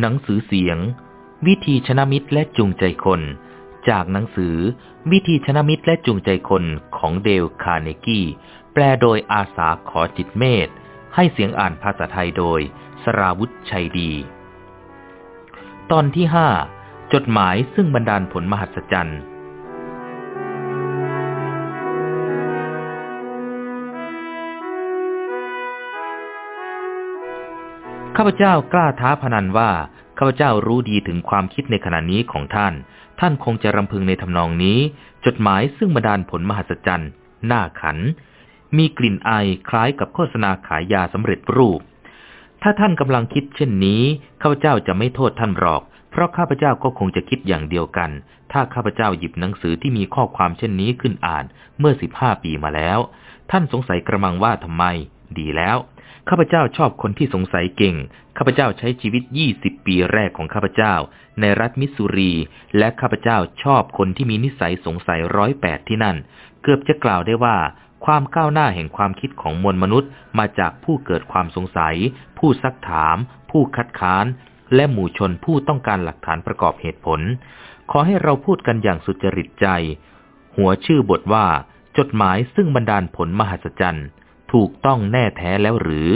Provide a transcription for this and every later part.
หนังสือเสียง วิธีชนะมิตรและจูงใจคน จากหนังสือ วิธีชนะมิตรและจูงใจคนของเดลคาร์เนกี้ แปลโดยอาสาขอจิตเมธให้เสียงอ่านภาษาไทยโดย สราวุธชัยดี ตอนที่ห้าจดหมายซึ่งบรรดาลผลมหัศจรรย์ ข้าพเจ้ากล้าท้าพนันว่าข้าพเจ้ารู้ดีถึงความคิดในขณะนี้ของท่าน ท่านคงจะรำพึงในทำนองนี้ จดหมายซึ่งบรรดาลผลมหัศจรรย์หน้าขัน มีกลิ่นไอคล้ายกับโฆษณาขายยาสำเร็จรูป ถ้าท่านกำลังคิดเช่นนี้ข้าพเจ้าจะไม่โทษท่านหรอก เพราะข้าพเจ้าก็คงจะคิดอย่างเดียวกัน ถ้าข้าพเจ้าหยิบหนังสือที่มีข้อความเช่นนี้ขึ้นอ่านเมื่อสิบห้าปีมาแล้ว ท่านสงสัยกระมังว่าทำไม ดีแล้ว ข้าพเจ้าชอบคนที่สงสัยเก่ง ข้าพเจ้าใช้ชีวิตยี่สิบปีแรกของข้าพเจ้า ในรัฐมิสซูรี และข้าพเจ้าชอบคนที่มีนิสัยสงสัยร้อยแปดที่นั่น เกือบจะกล่าวได้ว่า ความก้าวหน้าแห่งความคิดของมวลมนุษย์ มาจากผู้เกิดความสงสัย ผู้ซักถาม ผู้คัดค้าน และหมู่ชนผู้ต้องการหลักฐานประกอบเหตุผล ขอให้เราพูดกันอย่างสุจริตใจ หัวชื่อบทว่า จดหมายซึ่งบรรดาลผลมหัศจรรย์ ถูกต้องแน่แท้แล้วหรือ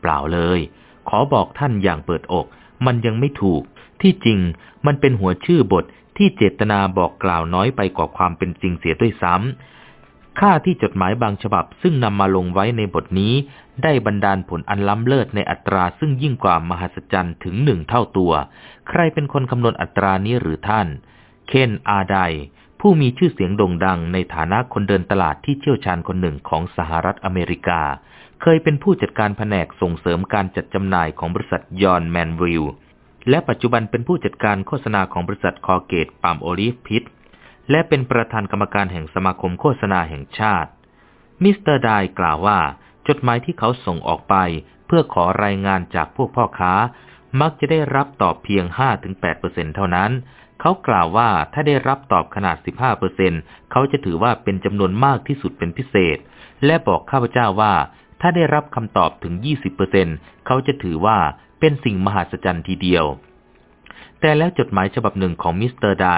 เปล่าเลย ขอบอกท่านอย่างเปิดอก มันยังไม่ถูก ที่จริงมันเป็นหัวชื่อบทที่เจตนาบอกกล่าวน้อยไปกว่าความเป็นจริงเสียด้วยซ้ำค่าที่จดหมายบางฉบับซึ่งนำมาลงไว้ในบทนี้ ได้บรรดาลผลอันล้ำเลิศในอัตราซึ่งยิ่งกว่ามหัศจรรย์ถึงหนึ่งเท่าตัว ใครเป็นคนคำนวณอัตรานี้หรือท่าน เคนอาร์ ได ผู้มีชื่อเสียงโด่งดังในฐานะคนเดินตลาดที่เชี่ยวชาญคนหนึ่งของสหรัฐอเมริกา เคยเป็นผู้จัดการแผนกส่งเสริมการจัดจำหน่ายของบริษัทยอนแมนวิลและปัจจุบันเป็นผู้จัดการโฆษณาของบริษัทคอลเกตปาล์มโอลีฟพีทและเป็นประธานกรรมการแห่งสมาคมโฆษณาแห่งชาติ มิสเตอร์ไดกล่าวว่า จดหมายที่เขาส่งออกไป เพื่อขอรายงานจากพวกพ่อค้า มักจะได้รับตอบเพียง 5-8%เท่านั้น เขากล่าวว่าถ้าได้รับตอบขนาด 15เปอร์เซ็นเขาจะถือว่าเป็นจำนวนมากที่สุดเป็นพิเศษ และบอกข้าพเจ้าว่า ถ้าได้รับคำตอบถึง 20เปอร์เซ็นเขาจะถือว่าเป็นสิ่งมหัศจรรย์ทีเดียว แต่แล้วจดหมายฉบับหนึ่งของมิสเตอร์ได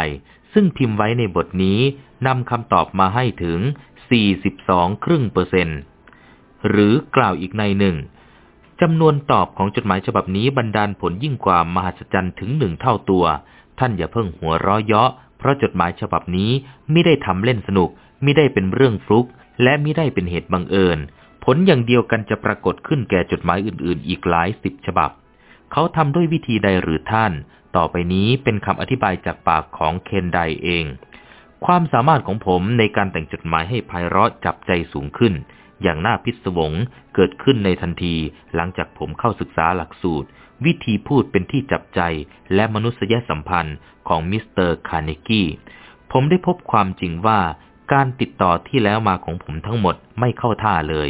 ซึ่งพิมพ์ไว้ในบทนี้นำคำตอบมาให้ถึง 42 ครึ่งเปอร์เซ็นต์หรือกล่าวอีกในหนึ่งจำนวนตอบของจดหมายฉบับนี้บรรดาลผลยิ่งกว่ามหัศจรรย์ถึงหนึ่งเท่าตัว ท่านอย่าเพิ่งหัวเราะเยาะ เพราะจดหมายฉบับนี้ไม่ได้ทำเล่นสนุกไม่ได้เป็นเรื่องฟลุก และไม่ได้เป็นเหตุบังเอิญ ผลอย่างเดียวกันจะปรากฏขึ้นแก่จดหมายอื่นๆ อีกหลายสิบฉบับ เขาทำด้วยวิธีใดหรือท่าน ต่อไปนี้เป็นคำอธิบายจากปากของเคนไดเอง ความสามารถของผมในการแต่งจดหมายให้ไพเราะจับใจสูงขึ้น อย่างน่าพิศวงเกิดขึ้นในทันทีหลังจากผมเข้าศึกษาหลักสูตร วิธีพูดเป็นที่จับใจและมนุษยสัมพันธ์ของมิสเตอร์คาร์เนกี้ ผมได้พบความจริงว่าการติดต่อที่แล้วมาของผมทั้งหมดไม่เข้าท่าเลย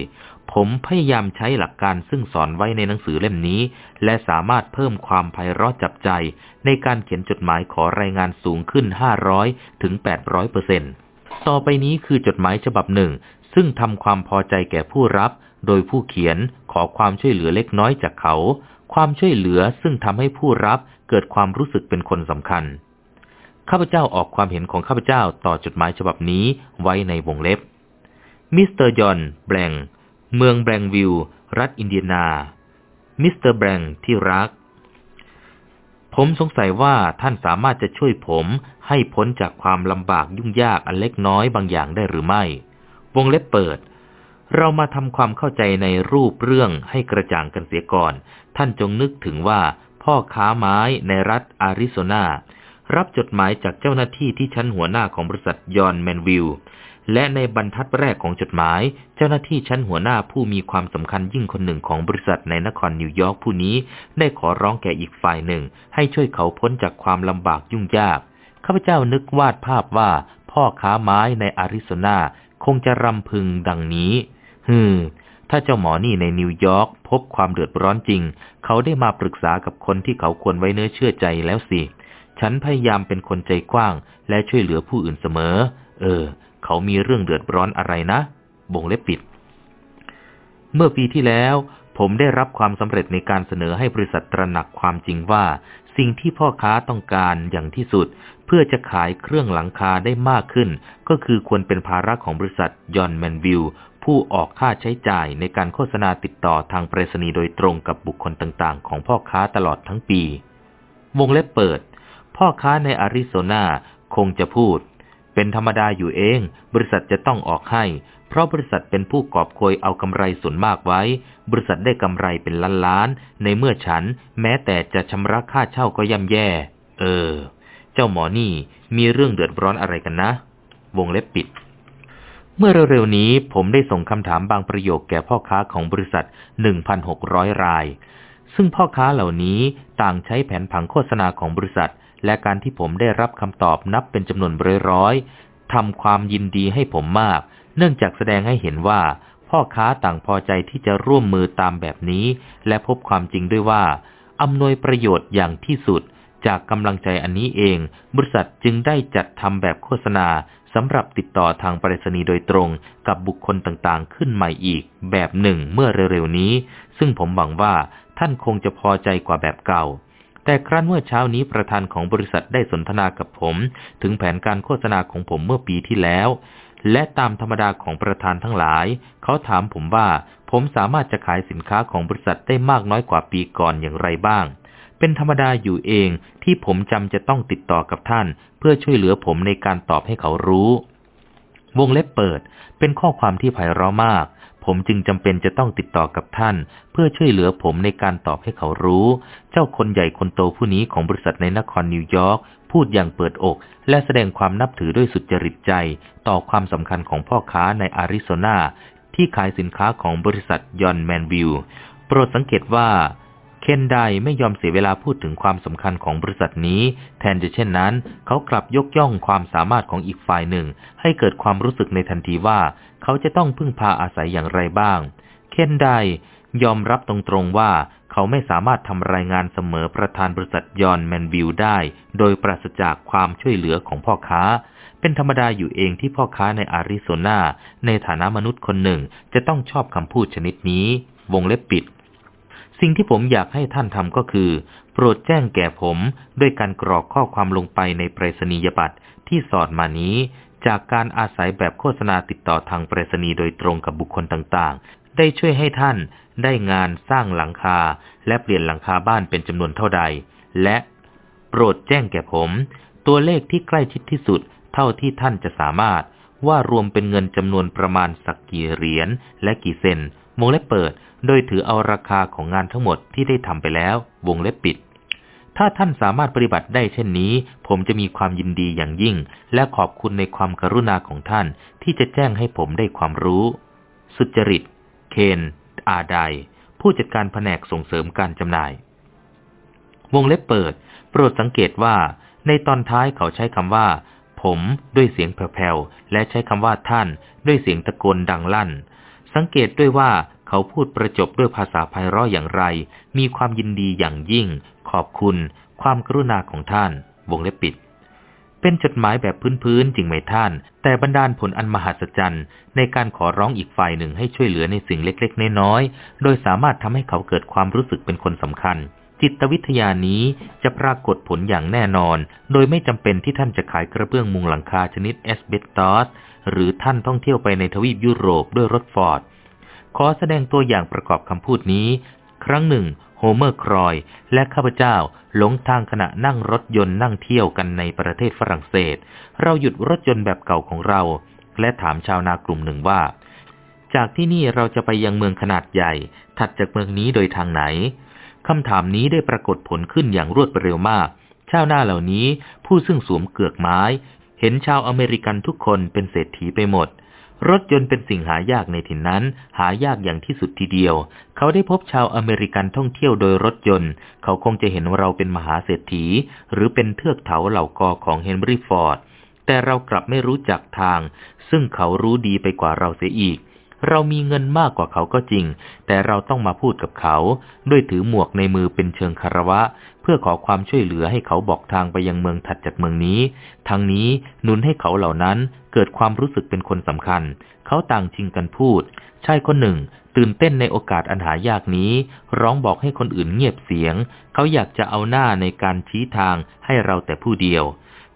ผมพยายามใช้หลักการซึ่งสอนไว้ในหนังสือเล่มนี้ และสามารถเพิ่มความไพเราะจับใจ ในการเขียนจดหมายขอรายงานสูงขึ้น 500 ถึง 800เปอร์เซ็นต์ต่อไปนี้คือจดหมายฉบับหนึ่ง ซึ่งทำความพอใจแก่ผู้รับ โดยผู้เขียนขอความช่วยเหลือเล็กน้อยจากเขา ความช่วยเหลือซึ่งทำให้ผู้รับเกิดความรู้สึกเป็นคนสำคัญ ข้าพเจ้าออกความเห็นของข้าพเจ้าต่อจดหมายฉบับนี้ไว้ในวงเล็บ มิสเตอร์ยอน แบงเมืองแบงวิลรัฐอินเดียนา มิสเตอร์แบงที่รัก ผมสงสัยว่าท่านสามารถจะช่วยผมให้พ้นจากความลำบากยุ่งยากอันเล็กน้อยบางอย่างได้หรือไม่ วงเล็บเปิด เรามาทำความเข้าใจในรูปเรื่องให้กระจ่างกันเสียก่อน ท่านจงนึกถึงว่า พ่อค้าไม้ในรัฐอาริโซนารับจดหมายจากเจ้าหน้าที่ที่ชั้นหัวหน้าของบริษัทยอนแมนวิลและในบรรทัดแรกของจดหมาย เจ้าหน้าที่ชั้นหัวหน้าผู้มีความสำคัญยิ่งคนหนึ่งของบริษัทในนครนิวยอร์กผู้นี้ ได้ขอร้องแก่อีกฝ่ายหนึ่ง ให้ช่วยเขาพ้นจากความลำบากยุ่งยาก ข้าพเจ้านึกวาดภาพว่า พ่อค้าไม้ในอาริโซนาคงจะรำพึงดังนี้ ฮึมถ้าเจ้าหมอนี่ในนิวยอร์กพบความเดือดร้อนจริง เขาได้มาปรึกษากับคนที่เขาควรไว้เนื้อเชื่อใจแล้วสิ ฉันพยายามเป็นคนใจกว้าง และช่วยเหลือผู้อื่นเสมอ เออ เขามีเรื่องเดือดร้อนอะไรนะบงเล็บปิด เมื่อปีที่แล้ว ผมได้รับความสำเร็จในการเสนอให้บริษัทตระหนักความจริงว่า สิ่งที่พ่อค้าต้องการอย่างที่สุด เพื่อจะขายเครื่องหลังคาได้มากขึ้น ก็คือควรเป็นภาระของบริษัทยอนแมนวิล ผู้ออกค่าใช้จ่ายในการโฆษณาติดต่อทางไปรษณีย์โดยตรงกับบุคคลต่างๆ ของพ่อค้าตลอดทั้งปี วงเล็บเปิด พ่อค้าในอาริโซนาคงจะพูด เป็นธรรมดาอยู่เอง บริษัทจะต้องออกให้ เพราะบริษัทเป็นผู้กอบโกยเอากำไรส่วนมากไว้ บริษัทได้กำไรเป็นล้านล้าน ในเมื่อฉัน แม้แต่จะชำระค่าเช่าก็ย่ำแย่ เออ เจ้าหมอนี่มีเรื่องเดือดร้อนอะไรกันนะ วงเล็บปิด เมื่อเร็วๆนี้ผมได้ส่งคำถามบางประโยคแก่พ่อค้าของบริษัท 1,600 ราย ซึ่งพ่อค้าเหล่านี้ต่างใช้แผนผังโฆษณาของบริษัท และการที่ผมได้รับคำตอบนับเป็นจำนวนร้อยๆทำความยินดีให้ผมมาก เนื่องจากแสดงให้เห็นว่า พ่อค้าต่างพอใจที่จะร่วมมือตามแบบนี้ และพบความจริงด้วยว่าอำนวยประโยชน์อย่างที่สุดจากกำลังใจอันนี้เอง บริษัทจึงได้จัดทำแบบโฆษณา สำหรับติดต่อทางไปรษณีย์โดยตรงกับบุคคลต่างๆ ขึ้นใหม่อีก แบบหนึ่งเมื่อเร็วๆนี้ ซึ่งผมหวังว่าท่านคงจะพอใจกว่าแบบเก่า แต่ครั้นเมื่อเช้านี้ประธานของบริษัทได้สนทนากับผม ถึงแผนการโฆษณาของผมเมื่อปีที่แล้ว และตามธรรมดาของประธานทั้งหลาย เขาถามผมว่าผมสามารถจะขายสินค้าของบริษัทได้มากน้อยกว่าปีก่อนอย่างไรบ้าง เป็นธรรมดาอยู่เองที่ผมจำจะต้องติดต่อกับท่าน เพื่อช่วยเหลือผมในการตอบให้เขารู้ วงเล็บเปิด เป็นข้อความที่ไพเราะมาก ผมจึงจำเป็นจะต้องติดต่อกับท่าน เพื่อช่วยเหลือผมในการตอบให้เขารู้ เจ้าคนใหญ่คนโตผู้นี้ของบริษัทในนครนิวยอร์กพูดอย่างเปิดอก และแสดงความนับถือด้วยสุจริตใจ ต่อความสำคัญของพ่อค้าในอาริโซนาที่ขายสินค้าของบริษัทยอนแมนวิลโปรดสังเกตว่า คนไดไม่ยอมเสียเวลาพูดถึงความสำคัญของบริษัทนี้ แทนจะเช่นนั้น เขากลับยกย่องความสามารถของอีกฝ่ายหนึ่ง ให้เกิดความรู้สึกในทันทีว่า เขาจะต้องพึ่งพาอาศัยอย่างไรบ้าง เคนไดยอมรับตรงๆว่าเขาไม่สามารถทำรายงานเสมอประธานบริษัทยอนแมนวิลได้ โดยปราศจากความช่วยเหลือของพ่อค้า เป็นธรรมดาอยู่เองที่พ่อค้าในอาริโซนาในฐานะมนุษย์คนหนึ่งจะต้องชอบคำพูดชนิดนี้ วงเล็บปิด สิ่งที่ผมอยากให้ท่านทำก็คือ โปรดแจ้งแก่ผมด้วยการกรอกข้อความลงไปในไปรษณียบัตรที่สอดมานี้ จากการอาศัยแบบโฆษณาติดต่อทางไปรษณีย์โดยตรงกับบุคคลต่างๆ ได้ช่วยให้ท่านได้งานสร้างหลังคา และเปลี่ยนหลังคาบ้านเป็นจำนวนเท่าใด และโปรดแจ้งแก่ผม ตัวเลขที่ใกล้ชิดที่สุด เท่าที่ท่านจะสามารถ ว่ารวมเป็นเงินจำนวนประมาณสักกี่เหรียญและกี่เซนวงเล็บเปิด โดยถือเอาราคาของงานทั้งหมดที่ได้ทำไปแล้ววงเล็บปิด ถ้าท่านสามารถปฏิบัติได้เช่นนี้ ผมจะมีความยินดีอย่างยิ่ง และขอบคุณในความกรุณาของท่านที่จะแจ้งให้ผมได้ความรู้ สุจริต เคน อาไดผู้จัดการแผนกส่งเสริมการจำหน่าย วงเล็บเปิด โปรดสังเกตว่า ในตอนท้ายเขาใช้คำว่า ผมด้วยเสียงแผ่วๆและใช้คำว่าท่าน ด้วยเสียงตะโกนดังลั่น สังเกตด้วยว่า เขาพูดประจบด้วยภาษาไพเราะอย่างไร มีความยินดีอย่างยิ่ง ขอบคุณ ความกรุณาของท่าน วงเล็บปิด เป็นจดหมายแบบพื้นๆจริงไหมท่าน แต่บรรดาลผลอันมหัศจรรย์ในการขอร้องอีกฝ่ายหนึ่งให้ช่วยเหลือในสิ่งเล็กๆ น้อยๆ โดยสามารถทำให้เขาเกิดความรู้สึกเป็นคนสำคัญ จิตวิทยานี้จะปรากฏผลอย่างแน่นอน โดยไม่จำเป็นที่ท่านจะขายกระเบื้องมุงหลังคาชนิด asbestos หรือท่านท่องเที่ยวไปในทวีปยุโรปด้วยรถฟอร์ด ขอแสดงตัวอย่างประกอบคำพูดนี้ ครั้งหนึ่ง โฮเมอร์ครอย และข้าพเจ้าหลงทางขณะนั่งรถยนต์นั่งเที่ยวกันในประเทศฝรั่งเศส เราหยุดรถยนต์แบบเก่าของเรา และถามชาวนากลุ่มหนึ่งว่า จากที่นี่เราจะไปยังเมืองขนาดใหญ่ ถัดจากเมืองนี้โดยทางไหนคำถามนี้ได้ปรากฏผลขึ้นอย่างรวดเร็วมาก ชาวนาเหล่านี้ผู้ซึ่งสวมเกือกไม้ เห็นชาวอเมริกันทุกคนเป็นเศรษฐีไปหมด รถยนต์เป็นสิ่งหายากในถิ่นนั้น หายากอย่างที่สุดทีเดียว เขาได้พบชาวอเมริกันท่องเที่ยวโดยรถยนต์ เขาคงจะเห็นว่าเราเป็นมหาเศรษฐี หรือเป็นเทือกเถาเหล่ากอของเฮนรี่ฟอร์ด แต่เรากลับไม่รู้จักทาง ซึ่งเขารู้ดีไปกว่าเราเสียอีก เรามีเงินมากกว่าเขาก็จริง แต่เราต้องมาพูดกับเขา ด้วยถือหมวกในมือเป็นเชิงคารวะ เพื่อขอความช่วยเหลือให้เขาบอกทางไปยังเมืองถัดจากเมืองนี้ ทั้งนี้นุนให้เขาเหล่านั้นเกิดความรู้สึกเป็นคนสำคัญ เขาต่างชิงกันพูด ชายคนหนึ่ง ตื่นเต้นในโอกาสอันหายากนี้ ร้องบอกให้คนอื่นเงียบเสียง เขาอยากจะเอาหน้าในการชี้ทางให้เราแต่ผู้เดียว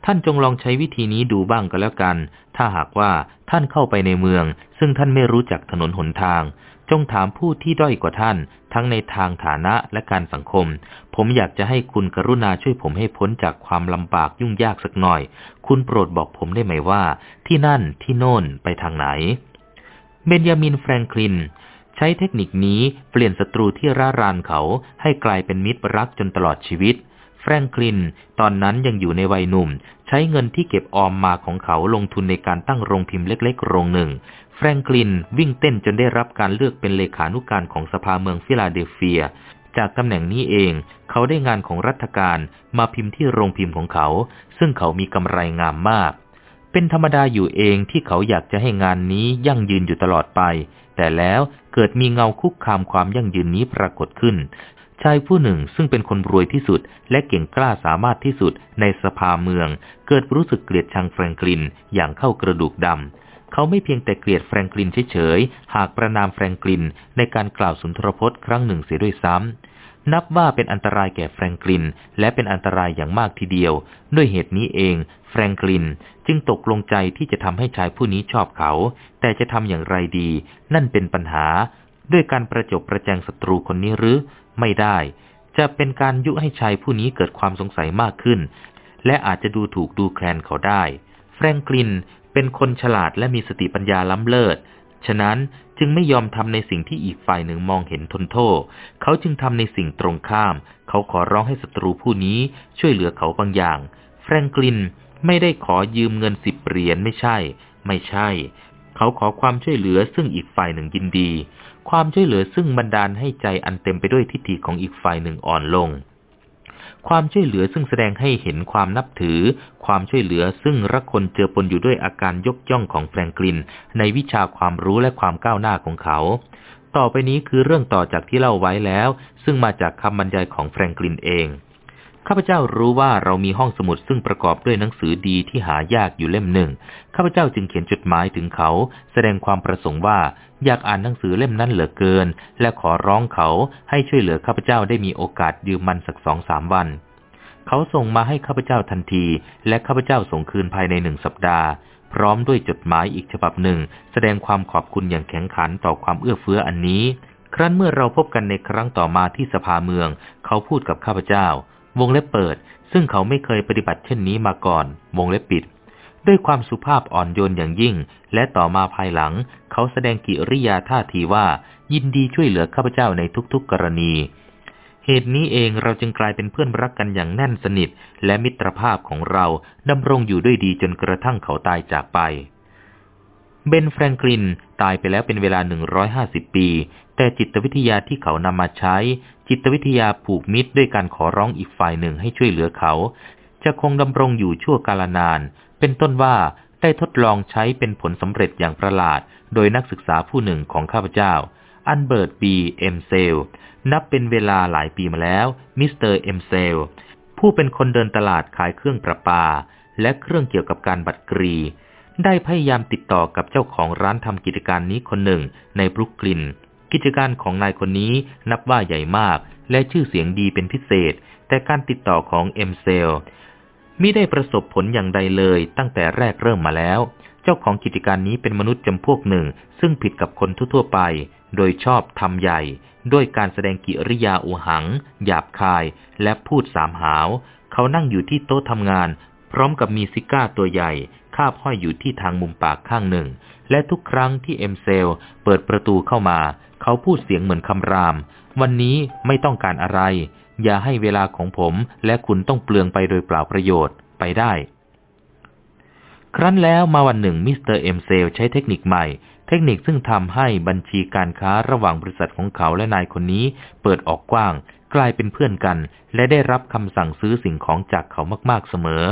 ท่านจงลองใช้วิธีนี้ดูบ้างก็แล้วกัน ถ้าหากว่าท่านเข้าไปในเมือง ซึ่งท่านไม่รู้จักถนนหนทาง จงถามผู้ที่ด้อยกว่าท่าน ทั้งในทางฐานะและการสังคม ผมอยากจะให้คุณกรุณาช่วยผมให้พ้นจากความลำบากยุ่งยากสักหน่อย คุณโปรดบอกผมได้ไหมว่า ที่นั่นที่โน่นไปทางไหน เบนยามินแฟรงคลินใช้เทคนิคนี้เปลี่ยนศัตรูที่ร่ารานเขาให้กลายเป็นมิตรรักจนตลอดชีวิตแฟรงคลินตอนนั้นยังอยู่ในวัยหนุ่ม ใช้เงินที่เก็บออมมาของเขาลงทุนในการตั้งโรงพิมพ์เล็ก ๆ โรงหนึ่ง แฟรงคลินวิ่งเต้นจนได้รับการเลือกเป็นเลขานุการของสภาเมืองฟิลาเดลเฟีย จากตำแหน่งนี้เอง เขาได้งานของรัฐการมาพิมพ์ที่โรงพิมพ์ของเขา ซึ่งเขามีกำไรงามมาก เป็นธรรมดาอยู่เองที่เขาอยากจะให้งานนี้ยั่งยืนอยู่ตลอดไป แต่แล้วเกิดมีเงาคุกคามความยั่งยืนนี้ปรากฏขึ้น ชายผู้หนึ่งซึ่งเป็นคนรวยที่สุด และเก่งกล้าสามารถที่สุดในสภาเมือง เกิดรู้สึกเกลียดชังแฟรงคลินอย่างเข้ากระดูกดำ เขาไม่เพียงแต่เกลียดแฟรงคลินเฉยๆ หากประนามแฟรงคลินในการกล่าวสุนทรพจน์ครั้งหนึ่งเสียด้วยซ้ำ นับว่าเป็นอันตรายแก่แฟรงคลิน และเป็นอันตรายอย่างมากทีเดียว ด้วยเหตุนี้เอง แฟรงคลินจึงตกลงใจที่จะทำให้ชายผู้นี้ชอบเขา แต่จะทำอย่างไรดี นั่นเป็นปัญหา ด้วยการประจบประแจงศัตรูคนนี้หรือ ไม่ได้ จะเป็นการยุให้ชายผู้นี้เกิดความสงสัยมากขึ้น และอาจจะดูถูกดูแคลนเขาได้ แฟรงกลินเป็นคนฉลาดและมีสติปัญญาล้ำเลิศ ฉะนั้นจึงไม่ยอมทำในสิ่งที่อีกฝ่ายหนึ่งมองเห็นทนโทษ เขาจึงทำในสิ่งตรงข้าม เขาขอร้องให้ศัตรูผู้นี้ช่วยเหลือเขาบางอย่าง แฟรงกลินไม่ได้ขอยืมเงินสิบเหรียญไม่ใช่ ไม่ใช่ เขาขอความช่วยเหลือซึ่งอีกฝ่ายหนึ่งยินดี ความช่วยเหลือซึ่งบันดาลให้ใจอันเต็มไปด้วยทิฏฐิของอีกฝ่ายหนึ่งอ่อนลง ความช่วยเหลือซึ่งแสดงให้เห็นความนับถือ ความช่วยเหลือซึ่งรักคนเจือปนอยู่ด้วยอาการยกย่องของแฟรงกลิน ในวิชาความรู้และความก้าวหน้าของเขา ต่อไปนี้คือเรื่องต่อจากที่เล่าไว้แล้ว ซึ่งมาจากคำบรรยายของแฟรงกลินเอง ข้าพเจ้ารู้ว่าเรามีห้องสมุดซึ่งประกอบด้วยหนังสือดีที่หายากอยู่เล่มหนึ่ง ข้าพเจ้าจึงเขียนจดหมายถึงเขา แสดงความประสงค์ว่าอยากอ่านหนังสือเล่มนั้นเหลือเกิน และขอร้องเขาให้ช่วยเหลือข้าพเจ้าได้มีโอกาสยืมมันสักสองสามวัน เขาส่งมาให้ข้าพเจ้าทันที และข้าพเจ้าส่งคืนภายในหนึ่งสัปดาห์ พร้อมด้วยจดหมายอีกฉบับหนึ่ง แสดงความขอบคุณอย่างแข็งขันต่อความเอื้อเฟื้ออันนี้ ครั้นเมื่อเราพบกันในครั้งต่อมาที่สภาเมือง เขาพูดกับข้าพเจ้า วงเล็บเปิด ซึ่งเขาไม่เคยปฏิบัติเช่นนี้มาก่อน วงเล็บปิด ด้วยความสุภาพอ่อนโยนอย่างยิ่ง และต่อมาภายหลัง เขาแสดงกิริยาท่าทีว่า ยินดีช่วยเหลือข้าพเจ้าในทุกๆกรณีเหตุนี้เองเราจึงกลายเป็นเพื่อนรักกันอย่างแน่นสนิท และมิตรภาพของเราดำรงอยู่ด้วยดีจนกระทั่งเขาตายจากไป เบนแฟรงคลินตายไปแล้วเป็นเวลา 150 ปี แต่จิตวิทยาที่เขานำมาใช้ จิตวิทยาผูกมิตรด้วยการขอร้องอีกฝ่ายหนึ่งให้ช่วยเหลือเขา จะคงดำรงอยู่ชั่วกาลนาน เป็นต้นว่าได้ทดลองใช้เป็นผลสำเร็จอย่างประหลาด โดยนักศึกษาผู้หนึ่งของข้าพเจ้า อัลเบิร์ตบีเอ็มเซล นับเป็นเวลาหลายปีมาแล้ว มิสเตอร์เอ็มเซล ผู้เป็นคนเดินตลาดขายเครื่องประปา และเครื่องเกี่ยวกับการบัตรกรี ได้พยายามติดต่อกับเจ้าของร้านทำกิจการนี้คนหนึ่งในบรุกลิน กิจการของนายคนนี้นับว่าใหญ่มาก และชื่อเสียงดีเป็นพิเศษ แต่การติดต่อของเอ็มเซลมิได้ประสบผลอย่างใดเลยตั้งแต่แรกเริ่มมาแล้ว เจ้าของกิจการนี้เป็นมนุษย์จำพวกหนึ่ง ซึ่งผิดกับคนทั่วๆไป โดยชอบทำใหญ่ ด้วยการแสดงกิริยาอุหัง หยาบคาย และพูดสามหาว เขานั่งอยู่ที่โต๊ะทำงาน พร้อมกับมีซิการ์ตัวใหญ่คาบห้อยอยู่ที่ทางมุมปากข้างหนึ่ง และทุกครั้งที่เอ็มเซลเปิดประตูเข้ามา เขาพูดเสียงเหมือนคำราม วันนี้ไม่ต้องการอะไร อย่าให้เวลาของผมและคุณต้องเปลืองไปโดยเปล่าประโยชน์ไปได้ ครั้นแล้วมาวันหนึ่งมิสเตอร์เอ็มเซลใช้เทคนิคใหม่ เทคนิคซึ่งทำให้บัญชีการค้าระหว่างบริษัทของเขาและนายคนนี้เปิดออกกว้าง กลายเป็นเพื่อนกัน และได้รับคำสั่งซื้อสิ่งของจากเขามากๆเสมอ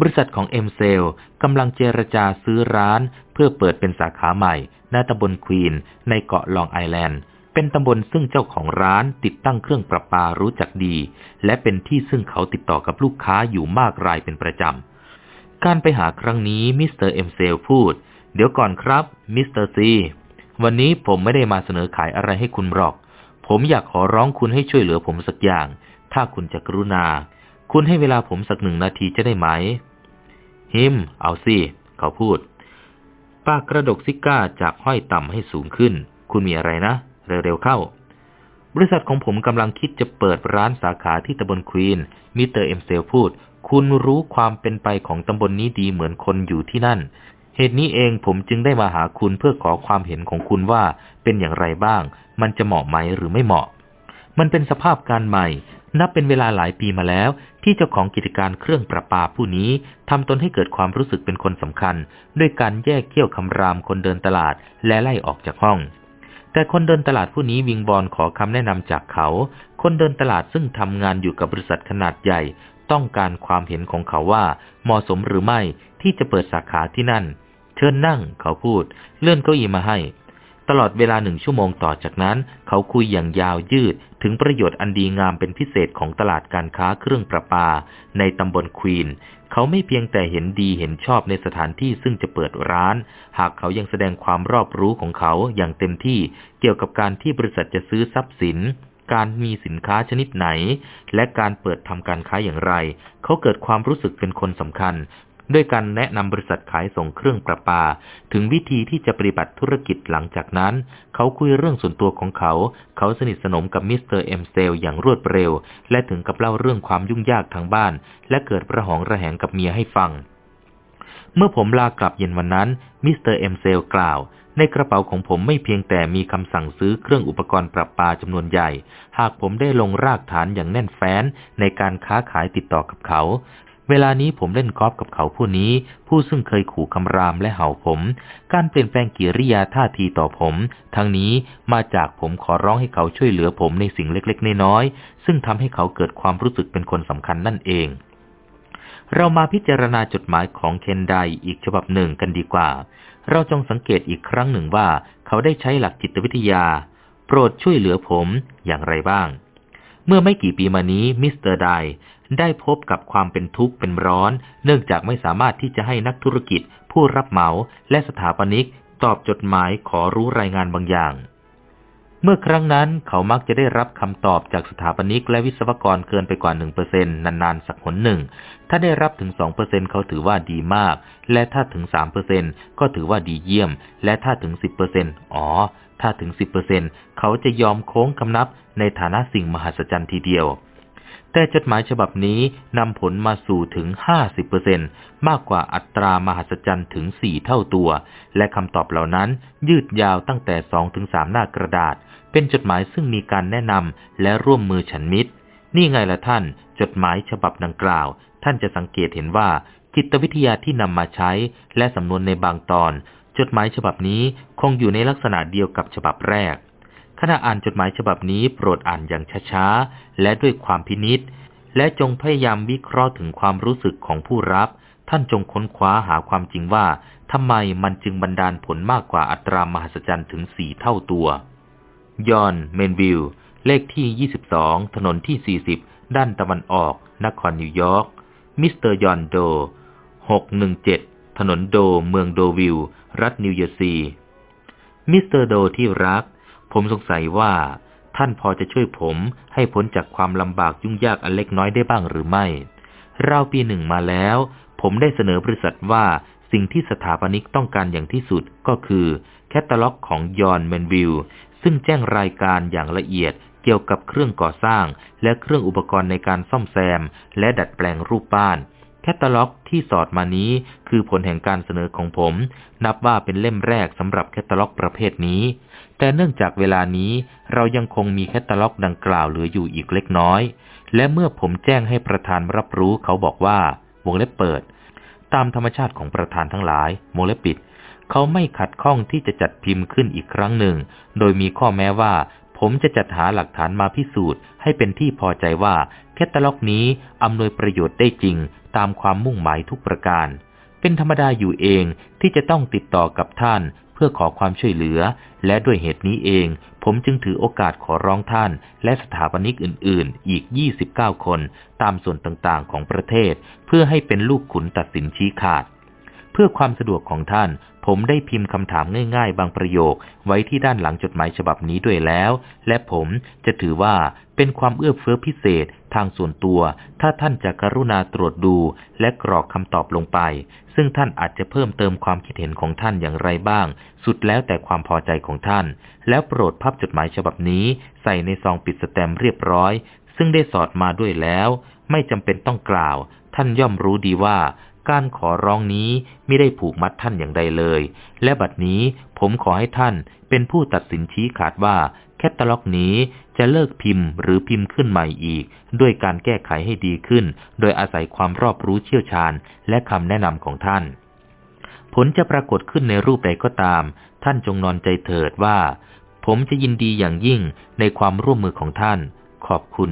บริษัทของเอ็มเซลกำลังเจรจาซื้อร้านเพื่อเปิดเป็นสาขาใหม่ณตำบลควีนในเกาะลองไอแลนด์เป็นตำบลซึ่งเจ้าของร้านติดตั้งเครื่องประปารู้จักดี และเป็นที่ซึ่งเขาติดต่อกับลูกค้าอยู่มากรายเป็นประจำ การไปหาครั้งนี้มิสเตอร์เอ็มเซลพูด เดี๋ยวก่อนครับมิสเตอร์ซีวันนี้ผมไม่ได้มาเสนอขายอะไรให้คุณหรอก ผมอยากขอร้องคุณให้ช่วยเหลือผมสักอย่าง ถ้าคุณจะกรุณา คุณให้เวลาผมสักหนึ่งนาทีจะได้ไหม ฮึม เอาสิ เขาพูดพลางกระดกซิการ์จากห้อยต่ำให้สูงขึ้น คุณมีอะไรนะ เร็วๆเข้า บริษัทของผมกำลังคิดจะเปิดร้านสาขาที่ตำบลควีน มิสเตอร์เอ็มเซลพูด คุณรู้ความเป็นไปของตำบลนี้ดีเหมือนคนอยู่ที่นั่น เหตุนี้เองผมจึงได้มาหาคุณเพื่อขอความเห็นของคุณว่าเป็นอย่างไรบ้าง มันจะเหมาะไหมหรือไม่เหมาะ มันเป็นสภาพการใหม่ นับเป็นเวลาหลายปีมาแล้ว ที่เจ้าของกิจการเครื่องประปาผู้นี้ทำตนให้เกิดความรู้สึกเป็นคนสำคัญ ด้วยการแยกเขี้ยวคำรามคนเดินตลาดและไล่ออกจากห้อง แต่คนเดินตลาดผู้นี้วิงบอลขอคำแนะนำจากเขา คนเดินตลาดซึ่งทำงานอยู่กับบริษัทขนาดใหญ่ ต้องการความเห็นของเขาว่า เหมาะสมหรือไม่ที่จะเปิดสาขาที่นั่น เชิญนั่งเขาพูด เลื่อนเก้าอี้มาให้ ตลอดเวลาหนึ่งชั่วโมงต่อจากนั้น เขาคุยอย่างยาวยืดถึงประโยชน์อันดีงามเป็นพิเศษของตลาดการค้าเครื่องประปา ในตำบลควีน เขาไม่เพียงแต่เห็นดีเห็นชอบในสถานที่ซึ่งจะเปิดร้าน หากเขายังแสดงความรอบรู้ของเขาอย่างเต็มที่เกี่ยวกับการที่บริษัทจะซื้อทรัพย์สิน การมีสินค้าชนิดไหน และการเปิดทำการค้าอย่างไร เขาเกิดความรู้สึกเป็นคนสำคัญ ด้วยการแนะนำบริษัทขายส่งเครื่องประปา ถึงวิธีที่จะปฏิบัติธุรกิจหลังจากนั้น เขาคุยเรื่องส่วนตัวของเขา เขาสนิทสนมกับมิสเตอร์เอ็มเซลอย่างรวดเร็ว และถึงกับเล่าเรื่องความยุ่งยากทางบ้าน และเกิดระหองระแหงกับเมียให้ฟัง เมื่อผมลากลับเย็นวันนั้น มิสเตอร์เอ็มเซลกล่าวในกระเป๋าของผมไม่เพียงแต่มีคำสั่งซื้อเครื่องอุปกรณ์ปรับปาจำนวนใหญ่ หากผมได้ลงรากฐานอย่างแน่นแฟ้นในการค้าขายติดต่อกับเขา เวลานี้ผมเล่นกอล์ฟกับเขาผู้นี้ ผู้ซึ่งเคยขู่คำรามและเห่าผม การเปลี่ยนแปลงกิริยาท่าทีต่อผม ทั้งนี้มาจากผมขอร้องให้เขาช่วยเหลือผมในสิ่งเล็กๆน้อยๆซึ่งทำให้เขาเกิดความรู้สึกเป็นคนสำคัญนั่นเอง เรามาพิจารณาจดหมายของเคนไดอีกฉบับหนึ่งกันดีกว่า เราจงสังเกตอีกครั้งหนึ่งว่า เขาได้ใช้หลักจิตวิทยา โปรดช่วยเหลือผมอย่างไรบ้างเมื่อไม่กี่ปีมานี้มิสเตอร์ได ได้พบกับความเป็นทุกข์เป็นร้อน เนื่องจากไม่สามารถที่จะให้นักธุรกิจ ผู้รับเหมาและสถาปนิก ตอบจดหมายขอรู้รายงานบางอย่าง เมื่อครั้งนั้นเขามักจะได้รับคำตอบจากสถาปนิกและวิศวกรเกินไปกว่าหนึ่งเปอร์เซ็นต์นานๆ สักหนหนึ่ง ถ้าได้รับถึงสองเปอร์เซ็นเขาถือว่าดีมาก และถ้าถึงสามเปอร์เซ็นก็ถือว่าดีเยี่ยม และถ้าถึงสิบเปอร์เซ็นอ๋อ ถ้าถึงสิบเปอร์เซ็นเขาจะยอมโค้งคำนับในฐานะสิ่งมหัศจรรย์ทีเดียว แต่จดหมายฉบับนี้นำผลมาสู่ถึง 50%มากกว่าอัตรามหัศจรรย์ถึง 4 เท่าตัว และคำตอบเหล่านั้นยืดยาวตั้งแต่ 2-3 หน้ากระดาษ เป็นจดหมายซึ่งมีการแนะนำและร่วมมือฉันมิตร นี่ไงละท่าน จดหมายฉบับดังกล่าว ท่านจะสังเกตเห็นว่า จิตวิทยาที่นำมาใช้ และสำนวนในบางตอน จดหมายฉบับนี้คงอยู่ในลักษณะเดียวกับฉบับแรก ขณะอ่านจดหมายฉบับนี้โปรดอ่านอย่างช้าๆ และด้วยความพินิษและจงพยายามวิเคราะห์ถึงความรู้สึกของผู้รับ ท่านจงค้นคว้าหาความจริงว่าทำไมมันจึงบันดาลผลมากกว่าอัตรามหัศจรรย์ถึงสี่เท่าตัวยอนเมนวิลเลขที่ 22 ถนนที่ 40 ด้านตะวันออก นครนิวยอร์ก มิสเตอร์ยอนโด 617 ถนนโด เมืองโดวิล รัฐนิวเจอร์ซีย์ มิสเตอร์โดที่รัก ผมสงสัยว่า ท่านพอจะช่วยผมให้พ้นจากความลำบากยุ่งยากอันเล็กน้อยได้บ้างหรือไม่ ราวปีหนึ่งมาแล้ว ผมได้เสนอบริษัทว่าสิ่งที่สถาปนิกต้องการอย่างที่สุดก็คือแคตตาล็อกของยอนเมนวิลซึ่งแจ้งรายการอย่างละเอียดเกี่ยวกับเครื่องก่อสร้าง และเครื่องอุปกรณ์ในการซ่อมแซม และดัดแปลงรูปบ้านแคตตาล็อกที่สอดมานี้คือผลแห่งการเสนอของผม นับว่าเป็นเล่มแรกสำหรับแคตตาล็อกประเภทนี้ แต่เนื่องจากเวลานี้เรายังคงมีแคตตาล็อกดังกล่าวเหลืออยู่อีกเล็กน้อย และเมื่อผมแจ้งให้ประธานรับรู้เขาบอกว่าวงเล็บเปิด ตามธรรมชาติของประธานทั้งหลายวงเล็บปิด เขาไม่ขัดข้องที่จะจัดพิมพ์ขึ้นอีกครั้งหนึ่ง โดยมีข้อแม้ว่า ผมจะจัดหาหลักฐานมาพิสูจน์ ให้เป็นที่พอใจว่าแคตตาล็อกนี้อำนวยประโยชน์ได้จริง ตามความมุ่งหมายทุกประการเป็นธรรมดาอยู่เองที่จะต้องติดต่อกับท่าน เพื่อขอความช่วยเหลือ และด้วยเหตุนี้เอง ผมจึงถือโอกาสขอร้องท่าน และสถาปนิกอื่น ๆ อีก 29 คน ตามส่วนต่าง ๆ ของประเทศ เพื่อให้เป็นลูกขุนตัดสินชี้ขาด พื่อความสะดวกของท่าน ผมได้พิมพ์คำถามง่ายๆ บางประโยค ไว้ที่ด้านหลังจดหมายฉบับนี้ด้วยแล้ว และผมจะถือว่าเป็นความเอื้อเฟื้อพิเศษทางส่วนตัว ถ้าท่านจะกรุณาตรวจดู และกรอกคำตอบลงไป ซึ่งท่านอาจจะเพิ่มเติมความคิดเห็นของท่านอย่างไรบ้าง สุดแล้วแต่ความพอใจของท่าน แล้วโปรดพับจดหมายฉบับนี้ ใส่ในซองปิดสแตมเรียบร้อย ซึ่งได้สอดมาด้วยแล้ว ไม่จำเป็นต้องกล่าว ท่านย่อมรู้ดีว่า การขอร้องนี้ไม่ได้ผูกมัดท่านอย่างใดเลย และบัดนี้ผมขอให้ท่านเป็นผู้ตัดสินชี้ขาดว่าแคตตาล็อกนี้จะเลิกพิมพ์หรือพิมพ์ขึ้นใหม่อีก ด้วยการแก้ไขให้ดีขึ้น โดยอาศัยความรอบรู้เชี่ยวชาญ และคำแนะนำของท่าน ผลจะปรากฏขึ้นในรูปใดก็ตาม ท่านจงนอนใจเถิดว่า ผมจะยินดีอย่างยิ่งในความร่วมมือของท่าน ขอบคุณ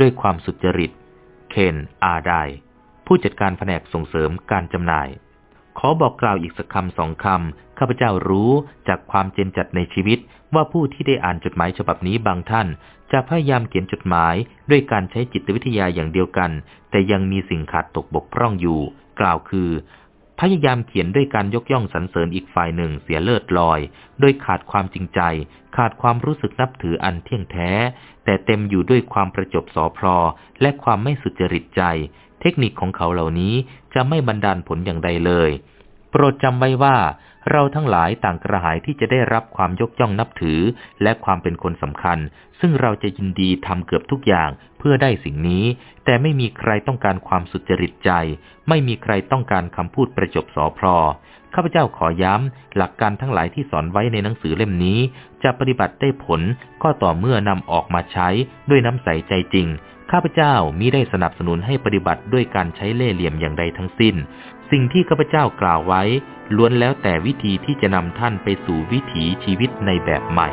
ด้วยความสุจริต เคนอาได ผู้จัดการแผนกส่งเสริมการจำหน่าย ขอบอกกล่าวอีกสักคำสองคำข้าพเจ้ารู้จากความเจนจัดในชีวิต ว่าผู้ที่ได้อ่านจดหมายฉบับนี้บางท่าน จะพยายามเขียนจดหมายด้วยการใช้จิตวิทยาอย่างเดียวกัน แต่ยังมีสิ่งขาดตกบกพร่องอยู่ กล่าวคือ พยายามเขียนด้วยการยกย่องสรรเสริญอีกฝ่ายหนึ่งเสียเลิศลอย โดยขาดความจริงใจ ขาดความรู้สึกนับถืออันเที่ยงแท้ แต่เต็มอยู่ด้วยความประจบสอพลอและความไม่สุจริตใจ เทคนิคของเขาเหล่านี้จะไม่บันดาลผลอย่างใดเลย โปรดจำไว้ว่า เราทั้งหลายต่างกระหายที่จะได้รับความยกย่องนับถือ และความเป็นคนสำคัญ ซึ่งเราจะยินดีทำเกือบทุกอย่างเพื่อได้สิ่งนี้ แต่ไม่มีใครต้องการความสุจริตใจ ไม่มีใครต้องการคำพูดประจบสอพลอข้าพเจ้าขอย้ำ หลักการทั้งหลายที่สอนไว้ในหนังสือเล่มนี้ จะปฏิบัติได้ผลก็ต่อเมื่อนำออกมาใช้ด้วยน้ำใสใจจริง ข้าพเจ้ามิได้สนับสนุนให้ปฏิบัติด้วยการใช้เล่ห์เหลี่ยมอย่างใดทั้งสิ้น สิ่งที่ข้าพเจ้ากล่าวไว้ล้วนแล้วแต่วิธีที่จะนำท่านไปสู่วิถีชีวิตในแบบใหม่